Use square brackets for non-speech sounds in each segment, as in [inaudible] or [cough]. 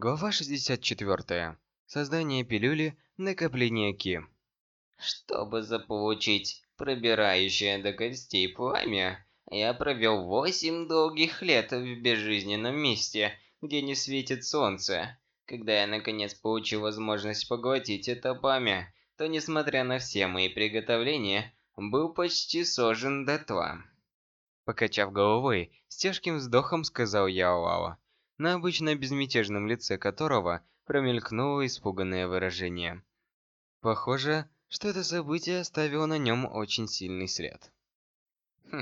Глава 64. Создание пилюли накопление ки. Чтобы заполучить пробирающее до костей пламя, я провел восемь долгих лет в безжизненном месте, где не светит солнце. Когда я наконец получил возможность поглотить это пламя, то, несмотря на все мои приготовления, был почти сожжен дотла. Покачав головой, с тяжким вздохом сказал Яолао на обычно безмятежном лице которого промелькнуло испуганное выражение. Похоже, что это событие оставило на нем очень сильный след. [laughs]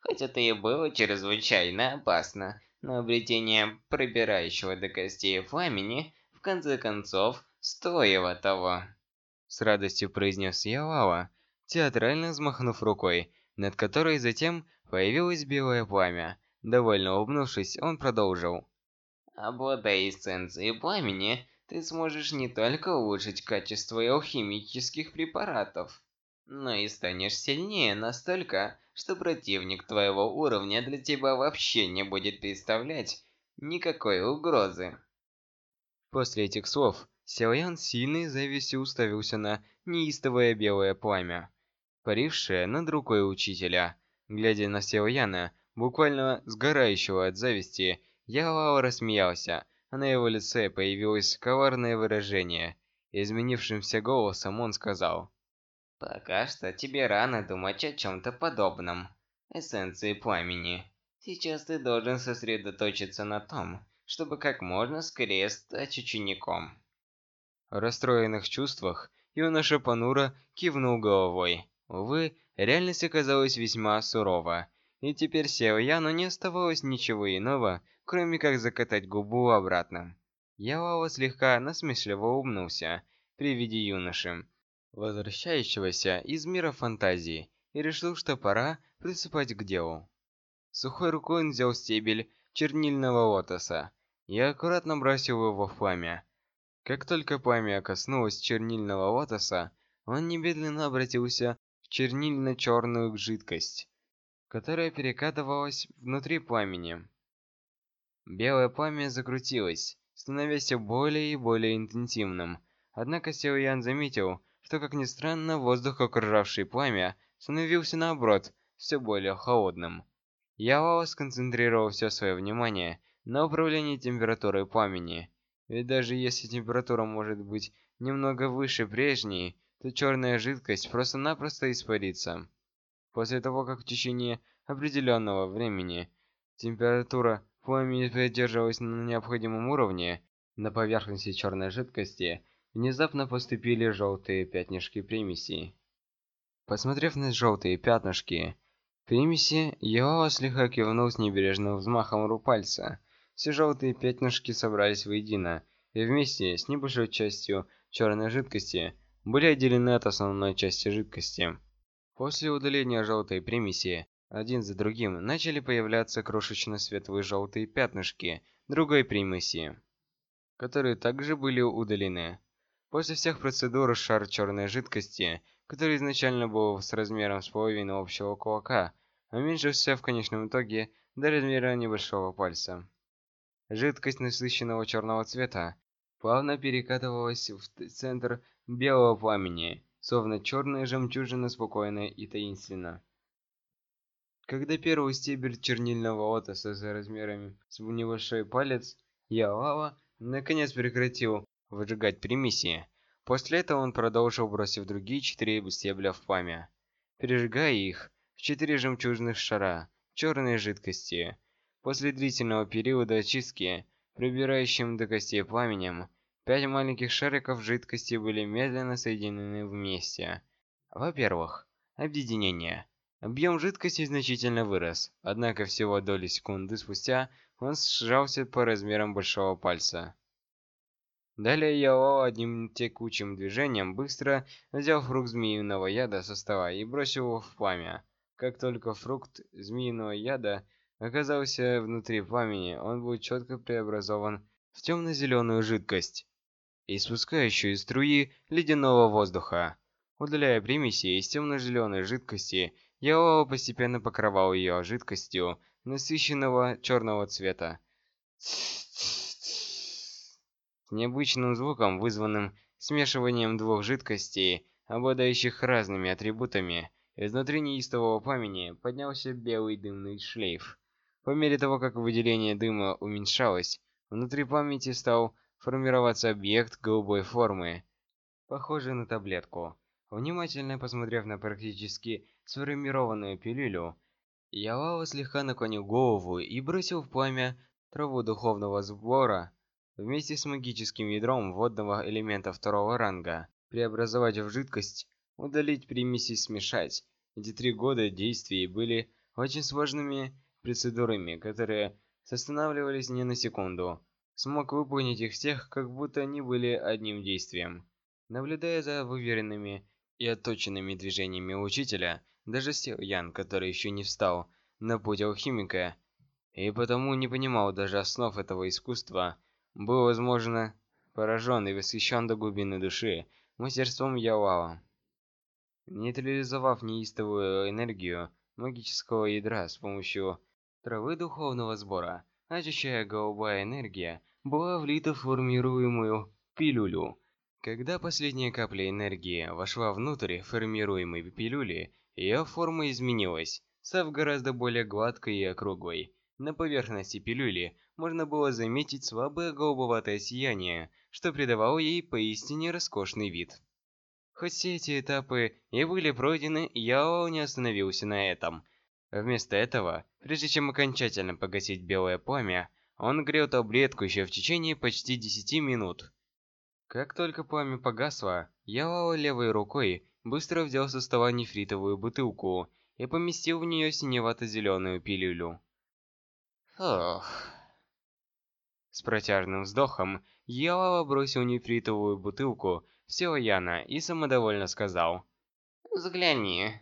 Хоть это и было чрезвычайно опасно, но обретение пробирающего до костей пламени в конце концов стоило того. С радостью произнес Ялала, театрально взмахнув рукой, над которой затем появилось белое пламя, Довольно улыбнувшись, он продолжил. Обладая эссенцией пламени, ты сможешь не только улучшить качество алхимических препаратов, но и станешь сильнее настолько, что противник твоего уровня для тебя вообще не будет представлять никакой угрозы. После этих слов, Сяоян сильной завистью уставился на неистовое белое пламя, парившее над рукой учителя. Глядя на Сяояна, буквально сгорающего от зависти, Ялао рассмеялся, а на его лице появилось коварное выражение. Изменившимся голосом он сказал. «Пока что тебе рано думать о чем-то подобном. Эссенции пламени. Сейчас ты должен сосредоточиться на том, чтобы как можно скорее стать учеником». В расстроенных чувствах юноша понуро кивнул головой. Увы, реальность оказалась весьма сурова. И теперь Сео Яну не оставалось ничего иного, кроме как закатать губу обратно. Ялао слегка насмешливо улыбнулся при виде юноши, возвращающегося из мира фантазии, и решил, что пора приступать к делу. Сухой рукой он взял стебель чернильного лотоса и аккуратно бросил его в пламя. Как только пламя коснулось чернильного лотоса, он немедленно обратился в чернильно-черную жидкость которая перекатывалась внутри пламени. Белое пламя закрутилось, становясь все более и более интенсивным. Однако Сео Ян заметил, что, как ни странно, воздух, окружавший пламя, становился наоборот, все более холодным. Ялао сконцентрировал все свое внимание на управлении температурой пламени. Ведь даже если температура может быть немного выше прежней, то черная жидкость просто-напросто испарится. После того, как в течение определенного времени температура пламени поддерживалась на необходимом уровне, на поверхности черной жидкости внезапно поступили желтые пятнышки примесей. Посмотрев на желтые пятнышки примеси, Йоао слегка кивнул с небрежным взмахом рук пальца. Все желтые пятнышки собрались воедино, и вместе с небольшой частью черной жидкости были отделены от основной части жидкости. После удаления желтой примеси, один за другим начали появляться крошечно светлые желтые пятнышки другой примеси, которые также были удалены. После всех процедур шар черной жидкости, который изначально был с размером с половину общего кулака, уменьшился в конечном итоге до размера небольшого пальца. Жидкость насыщенного черного цвета плавно перекатывалась в центр белого пламени, словно черная жемчужина спокойно и таинственно. Когда первый стебель чернильного лотоса за размерами с небольшой палец, Ялава, наконец прекратил выжигать примеси. После этого он продолжил, бросив другие четыре стебля в пламя, пережигая их в четыре жемчужных шара черной жидкости. После длительного периода очистки, пробирающим до костей пламенем, Пять маленьких шариков жидкости были медленно соединены вместе. Во-первых, объединение. Объем жидкости значительно вырос, однако всего доли секунды спустя он сжался по размерам большого пальца. Далее Яо одним текучим движением быстро взял фрукт змеиного яда со стола и бросил его в пламя. Как только фрукт змеиного яда оказался внутри пламени, он был четко преобразован в темно-зеленую жидкость и испускающую струи ледяного воздуха. Удаляя примеси из темно-зеленой жидкости, Ялао постепенно покрывал ее жидкостью насыщенного черного цвета. с необычным звуком, вызванным смешиванием двух жидкостей, обладающих разными атрибутами. Изнутри неистового пламени поднялся белый дымный шлейф. По мере того, как выделение дыма уменьшалось, внутри памяти стал формироваться объект голубой формы, похожий на таблетку. Внимательно посмотрев на практически сформированную пилюлю, Ялао слегка наклонил голову и бросил в пламя траву духовного сбора вместе с магическим ядром водного элемента второго ранга, преобразовать в жидкость, удалить примеси, смешать. Эти три года действий были очень сложными процедурами, которые останавливались не на секунду. Смог выполнить их всех, как будто они были одним действием. Наблюдая за выверенными и отточенными движениями учителя, даже Сил Ян, который еще не встал на путь алхимика, и потому не понимал даже основ этого искусства, был, возможно, поражен и восхищен до глубины души мастерством Ялао. Нейтрализовав неистовую энергию магического ядра с помощью травы духовного сбора, очищая голубая энергия была влита в формируемую пилюлю. Когда последняя капля энергии вошла внутрь формируемой пилюли, ее форма изменилась, став гораздо более гладкой и округлой. На поверхности пилюли можно было заметить слабое голубоватое сияние, что придавало ей поистине роскошный вид. Хоть все эти этапы и были пройдены, Яо не остановился на этом – Вместо этого, прежде чем окончательно погасить белое пламя, он грел таблетку еще в течение почти 10 минут. Как только пламя погасло, Ялао левой рукой быстро взял со стола нефритовую бутылку и поместил в нее синевато-зеленую пилюлю. Ох. С протяжным вздохом Ялао бросил нефритовую бутылку в Силаяна и самодовольно сказал. «Взгляни,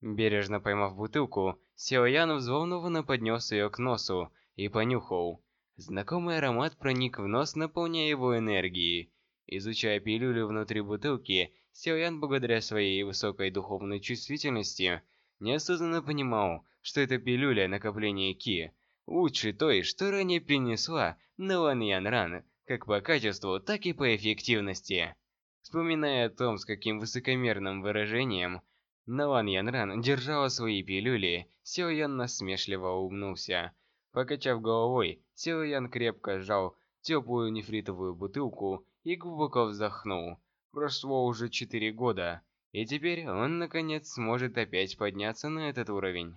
Бережно поймав бутылку, Силаян взволнованно поднес ее к носу и понюхал. Знакомый аромат проник в нос, наполняя его энергией. Изучая пилюлю внутри бутылки, Силаян, благодаря своей высокой духовной чувствительности, неосознанно понимал, что это пилюля накопления Ки, лучше той, что ранее принесла Налан Янран, как по качеству, так и по эффективности. Вспоминая о том, с каким высокомерным выражением но Ван Янран держала свои пилюли, Сил Ян насмешливо улыбнулся. Покачав головой, Сил Ян крепко сжал теплую нефритовую бутылку и глубоко вздохнул. Прошло уже четыре года, и теперь он наконец сможет опять подняться на этот уровень.